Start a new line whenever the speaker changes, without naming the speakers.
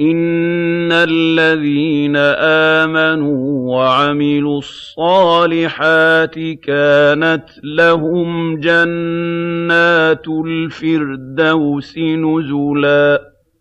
إِنَّ الَّذِينَ آمَنُوا وَعَمِلُوا الصَّالِحَاتِ كَانَتْ لَهُمْ جَنَّاتُ الْفِرْدَوْسِ نُزُلًا